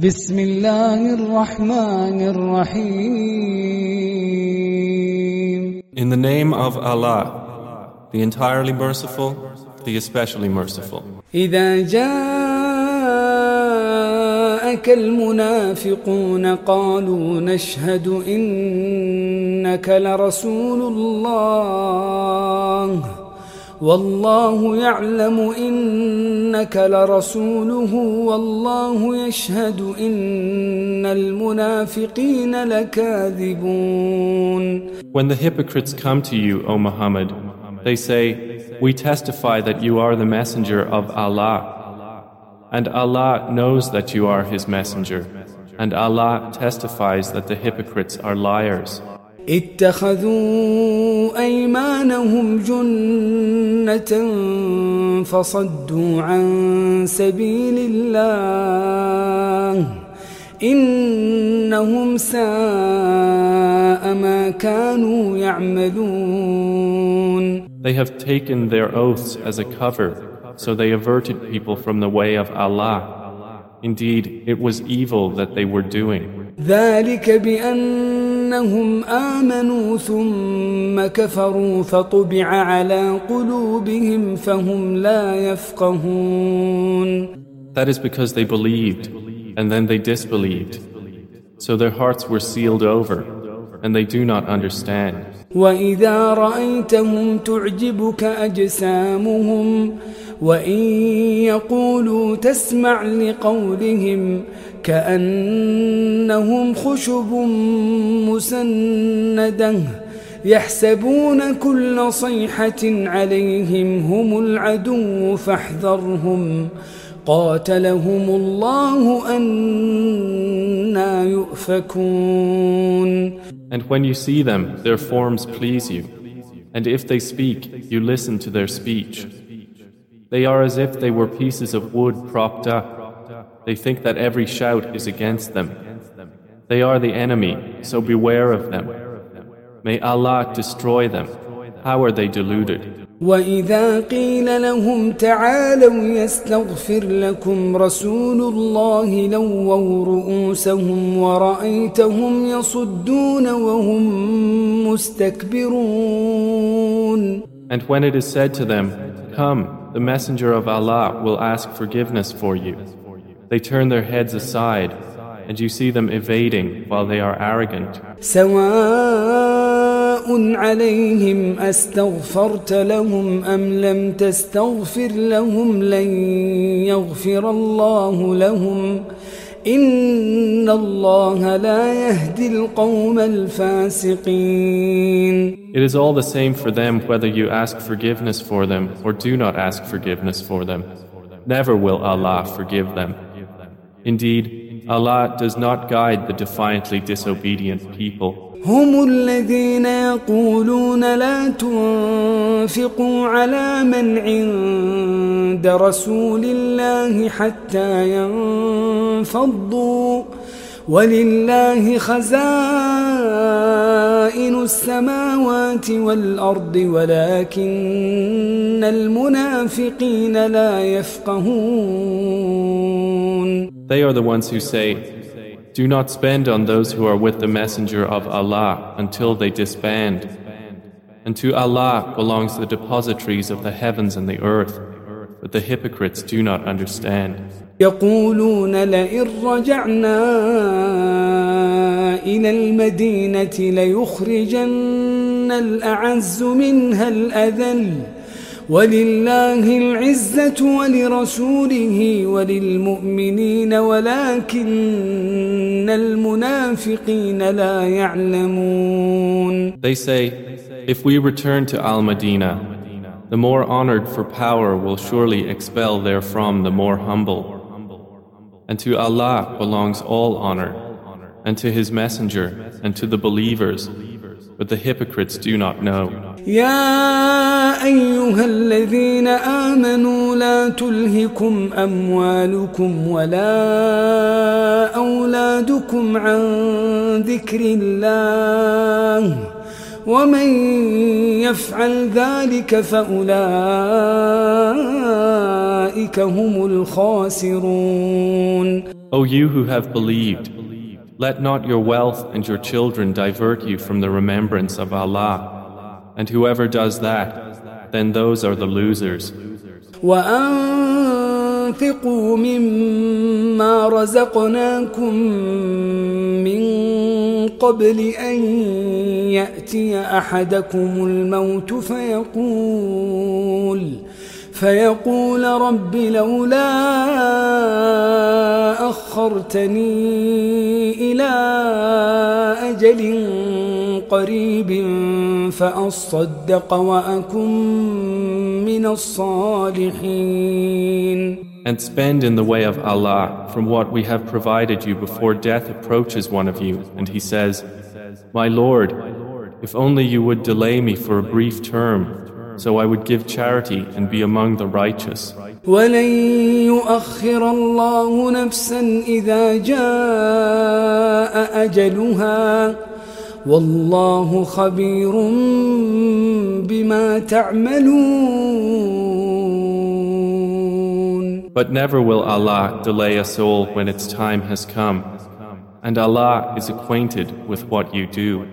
بسم الله الرحمن الرحيم In the name of Allah, the entirely merciful, the especially merciful. إذا جاءك المنافقون قالوا نشهد إنك لرسول الله والله يعلم إنك لرسوله والله يشهد إن المنافقين لكاذبون When the hypocrites come to you, O Muhammad, they say, We testify that you are the messenger of Allah. And Allah knows that you are His messenger. And Allah testifies that the hypocrites are liars. اتخذوا أيمانهم جنة فصدوا عن سبيل الله إنهم ساء ما كانوا يعملون They have taken their oaths as a cover, so they averted people from the way of Allah. Indeed, it was evil that they were doing. ذلك بأنهم آمنوا ثم كفروا فطبع على قلوبهم فهم لا يفقهون That is because they believed, and then they disbelieved. So their hearts were sealed over, and they do not understand. وإذا رأيتهم تعجبك أجسامهم وإن يقولوا تسمع لقولهم كأنهم خشب مسندة يحسبون كل صيحة عليهم هم العدو فاحذرهم قاتلهم الله أنا يؤفكون And when you see them, their forms please you. And if they speak, you listen to their speech. They are as if they were pieces of wood propped up. They think that every shout is against them. They are the enemy, so beware of them. May Allah destroy them. How are they deluded? وإذا قيل لهم تعالوا يستغفر لكم رسول الله لووا رؤوسهم ورأيتهم يصدون وهم مستكبرون And when it is said to them, Come, the Messenger of Allah will ask forgiveness for you. They turn their heads aside, and you see them evading while they are arrogant. سواء عليهم أستغفرت لهم أم لم تستغفر لهم لن يغفر الله لهم إن الله لا يهدي القوم الفاسقين It is all the same for them whether you ask forgiveness for them or do not ask forgiveness for them. Never will Allah forgive them. Indeed, Allah does not guide the defiantly disobedient people. هم الذين يقولون لا تنفقوا على من عند رسول الله حتى ينفضوا. ولله خزائن السماوات والأرض ولكن المنافقين لا يفقهون. They are the ones who say, Do not spend on those who are with the Messenger of Allah until they disband. And to Allah belongs the depositories of the heavens and the earth, but the hypocrites do not understand. يقولون لئن رجعنا إلى المدينة ليخرجن الأعز منها الأذل ولله العزة ولرسوله وللمؤمنين ولكن المنافقين لا يعلمون They say, If we return to Al Madinah, the more honored for power will surely expel therefrom the more humble. And to Allah belongs all honor, and to His Messenger, and to the believers, but the hypocrites do not know. يا أيها الذين آمنوا لا تلهكم أموالكم ولا أولادكم عن ذكر الله ومن يفعل ذلك فأولئك هم الخاسرون O you who have believed, let not your wealth and your children divert you from the remembrance of Allah. And whoever does that, then those are the losers. وأنفقوا مما رزقناكم من قبل أن يأتي أحدكم الموت فيقول فيقول رب لولا أخرتني إلى أجل قريب فأصدق وأكن من الصالحين And spend in the way of Allah from what we have provided you before death approaches one of you, and he says, My Lord, if only you would delay me for a brief term, so I would give charity and be among the righteous. ولن يؤخر الله نفسا إذا جاء أجلها والله خبير بما تعملون But never will Allah delay a soul when its time has come, and Allah is acquainted with what you do.